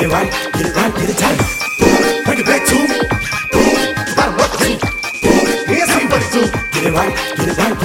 Get it right, get it right, get it tight. Boom, bring it back to me. Boom, bottom up, then boom. Here's how you do. Get it right, get it right.